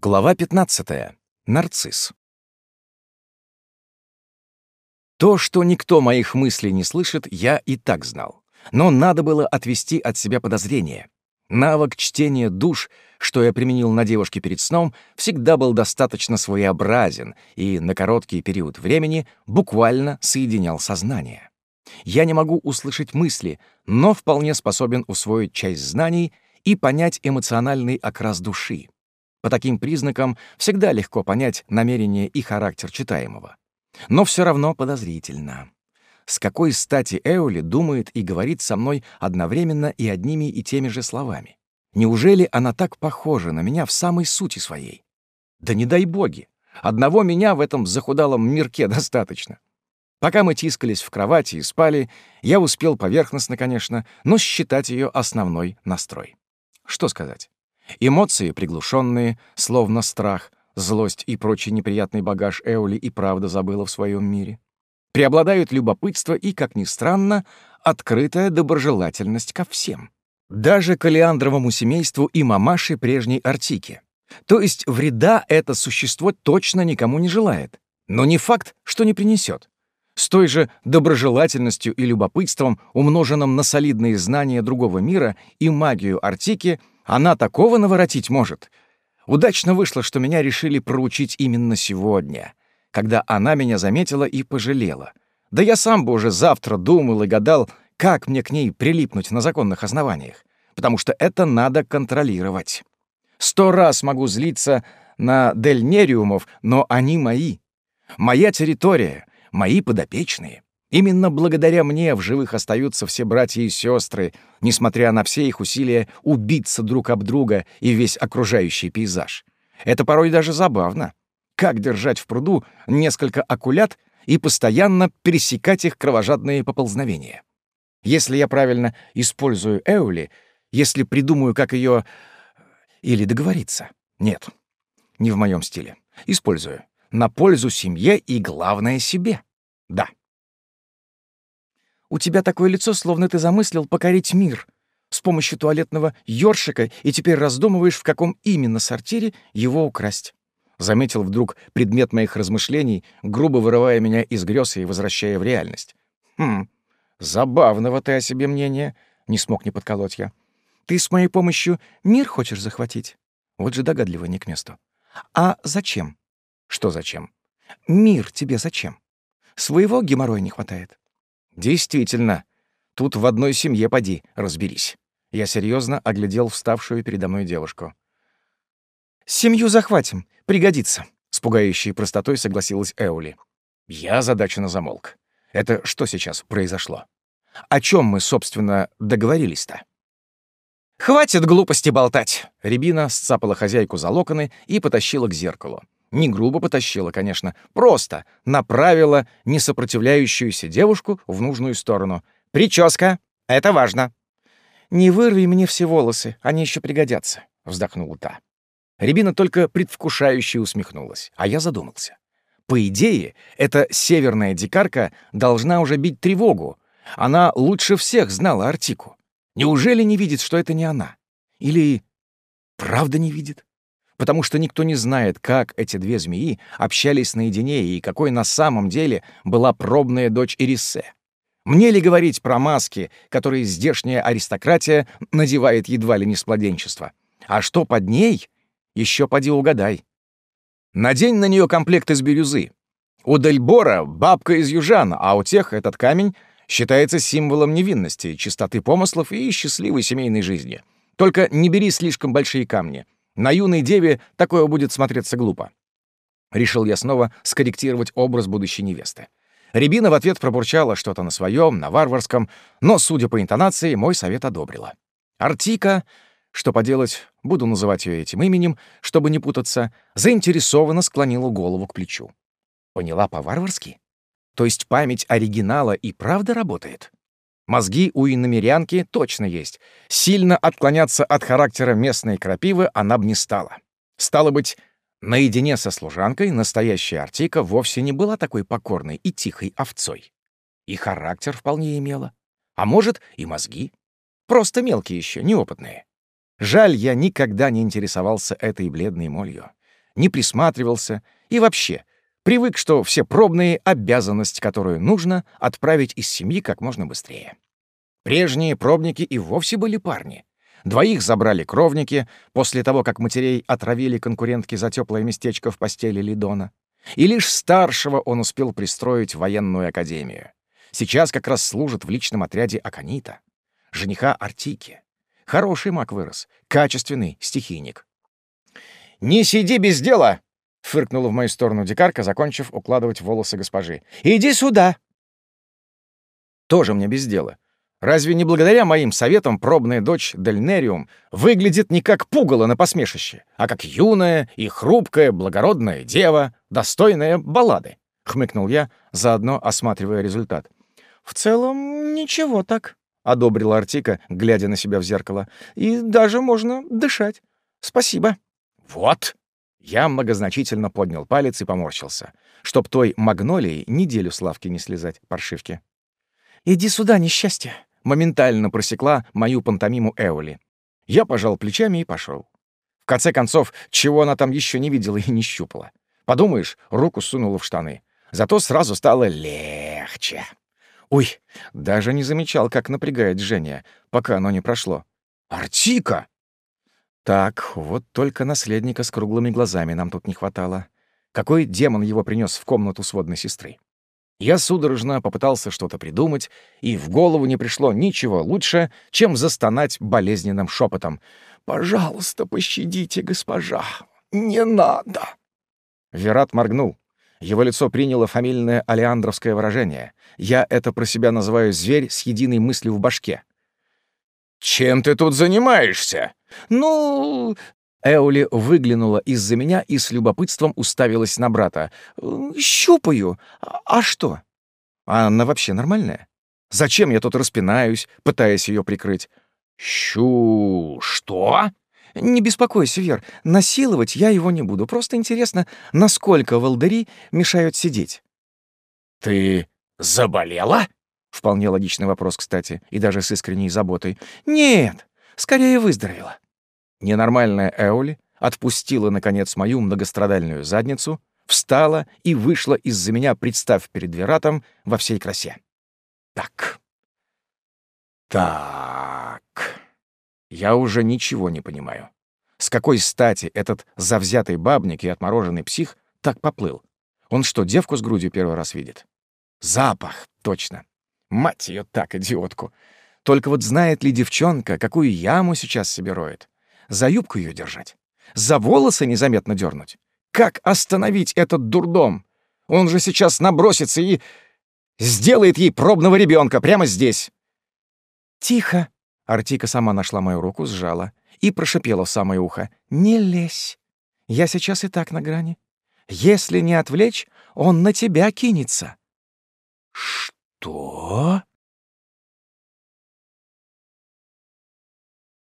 Глава 15. Нарцисс. То, что никто моих мыслей не слышит, я и так знал. Но надо было отвести от себя подозрения. Навык чтения душ, что я применил на девушке перед сном, всегда был достаточно своеобразен и на короткий период времени буквально соединял сознание. Я не могу услышать мысли, но вполне способен усвоить часть знаний и понять эмоциональный окрас души. По таким признакам всегда легко понять намерение и характер читаемого. Но все равно подозрительно. С какой стати Эоли думает и говорит со мной одновременно и одними и теми же словами? Неужели она так похожа на меня в самой сути своей? Да не дай боги. Одного меня в этом захудалом мирке достаточно. Пока мы тискались в кровати и спали, я успел поверхностно, конечно, но считать ее основной настрой. Что сказать? Эмоции приглушенные, словно страх, злость и прочий неприятный багаж Эоли и правда забыла в своем мире. Преобладают любопытство и, как ни странно, открытая доброжелательность ко всем. Даже к Алиандровому семейству и мамаше прежней Артики. То есть вреда это существо точно никому не желает. Но не факт, что не принесет. С той же доброжелательностью и любопытством, умноженным на солидные знания другого мира и магию Артики — она такого наворотить может. Удачно вышло, что меня решили проучить именно сегодня, когда она меня заметила и пожалела. Да я сам бы уже завтра думал и гадал, как мне к ней прилипнуть на законных основаниях, потому что это надо контролировать. Сто раз могу злиться на дельнериумов, но они мои. Моя территория, мои подопечные. Именно благодаря мне в живых остаются все братья и сестры, несмотря на все их усилия убиться друг об друга и весь окружающий пейзаж. Это порой даже забавно. Как держать в пруду несколько акулят и постоянно пересекать их кровожадные поползновения? Если я правильно использую Эули, если придумаю, как ее... Или договориться. Нет, не в моем стиле. Использую. На пользу семье и, главное, себе. Да. У тебя такое лицо, словно ты замыслил покорить мир с помощью туалетного ёршика и теперь раздумываешь, в каком именно сортире его украсть. Заметил вдруг предмет моих размышлений, грубо вырывая меня из грез и возвращая в реальность. «Хм, забавного ты о себе мнения», — не смог не подколоть я. «Ты с моей помощью мир хочешь захватить?» Вот же догадливо не к месту. «А зачем?» «Что зачем?» «Мир тебе зачем? Своего геморроя не хватает. Действительно, тут в одной семье поди, разберись. Я серьезно оглядел вставшую передо мной девушку. «Семью захватим, пригодится», — с пугающей простотой согласилась Эули. Я озадаченно замолк. Это что сейчас произошло? О чем мы, собственно, договорились-то? «Хватит глупости болтать!» Рябина сцапала хозяйку за локоны и потащила к зеркалу. Не грубо потащила, конечно, просто направила несопротивляющуюся девушку в нужную сторону. «Прическа! Это важно!» «Не вырви мне все волосы, они еще пригодятся», — вздохнула та. Рябина только предвкушающе усмехнулась, а я задумался. По идее, эта северная дикарка должна уже бить тревогу. Она лучше всех знала Артику. Неужели не видит, что это не она? Или правда не видит? Потому что никто не знает, как эти две змеи общались наедине и какой на самом деле была пробная дочь Ирисе. Мне ли говорить про маски, которые здешняя аристократия надевает едва ли не с младенчества? А что под ней? Еще поди угадай. Надень на нее комплект из бирюзы. У Дельбора бабка из южан, а у тех этот камень считается символом невинности, чистоты помыслов и счастливой семейной жизни. Только не бери слишком большие камни — на юной деве такое будет смотреться глупо. Решил я снова скорректировать образ будущей невесты. Рябина в ответ пробурчала что-то на своем, на варварском, но, судя по интонации, мой совет одобрила. Артика, что поделать, буду называть ее этим именем, чтобы не путаться, заинтересованно склонила голову к плечу. Поняла по-варварски? То есть память оригинала и правда работает? Мозги у иномерянки точно есть. Сильно отклоняться от характера местной крапивы она б не стала. Стало быть, наедине со служанкой настоящая Артика вовсе не была такой покорной и тихой овцой. И характер вполне имела. А может, и мозги. Просто мелкие еще, неопытные. Жаль, я никогда не интересовался этой бледной молью. не присматривался и вообще привык, что все пробные — обязанность, которую нужно отправить из семьи как можно быстрее. Прежние пробники и вовсе были парни. Двоих забрали кровники после того, как матерей отравили конкурентки за теплое местечко в постели Лидона. И лишь старшего он успел пристроить в военную академию. Сейчас как раз служит в личном отряде Аканита, жениха Артики. Хороший маг вырос, качественный стихийник. «Не сиди без дела!» — фыркнула в мою сторону дикарка, закончив укладывать волосы госпожи. «Иди сюда!» «Тоже мне без дела. Разве не благодаря моим советам пробная дочь Дельнериум выглядит не как пугало на посмешище, а как юная и хрупкая благородная дева, достойная баллады?» — хмыкнул я, заодно осматривая результат. «В целом, ничего так», — одобрила Артика, глядя на себя в зеркало. «И даже можно дышать. Спасибо». «Вот!» Я многозначительно поднял палец и поморщился, чтоб той магнолией неделю славки не слезать, паршивки. «Иди сюда, несчастье!» моментально просекла мою пантомиму Эоли. Я пожал плечами и пошел. В конце концов, чего она там еще не видела и не щупала. Подумаешь, руку сунула в штаны. Зато сразу стало легче. Ой, даже не замечал, как напрягает Женя, пока оно не прошло. «Артика!» Так, вот только наследника с круглыми глазами нам тут не хватало. Какой демон его принес в комнату сводной сестры? Я судорожно попытался что-то придумать, и в голову не пришло ничего лучше, чем застонать болезненным шепотом. «Пожалуйста, пощадите, госпожа! Не надо!» Верат моргнул. Его лицо приняло фамильное алиандровское выражение. Я это про себя называю «зверь с единой мыслью в башке». «Чем ты тут занимаешься?» «Ну...» Эули выглянула из-за меня и с любопытством уставилась на брата. «Щупаю. А что?» «А она вообще нормальная? Зачем я тут распинаюсь, пытаясь ее прикрыть?» «Щу... что?» «Не беспокойся, Вер, насиловать я его не буду. Просто интересно, насколько волдыри мешают сидеть». «Ты заболела?» Вполне логичный вопрос, кстати, и даже с искренней заботой. «Нет, скорее выздоровела». Ненормальная Эоли отпустила, наконец, мою многострадальную задницу, встала и вышла из-за меня, представ перед Вератом во всей красе. Так. Так. Я уже ничего не понимаю. С какой стати этот завзятый бабник и отмороженный псих так поплыл? Он что, девку с грудью первый раз видит? Запах, точно. Мать ее так, идиотку. Только вот знает ли девчонка, какую яму сейчас себе роет? За юбку ее держать? За волосы незаметно дернуть? Как остановить этот дурдом? Он же сейчас набросится и... сделает ей пробного ребенка прямо здесь. «Тихо!» — Артика сама нашла мою руку, сжала и прошипела в самое ухо. «Не лезь! Я сейчас и так на грани. Если не отвлечь, он на тебя кинется». «Что?»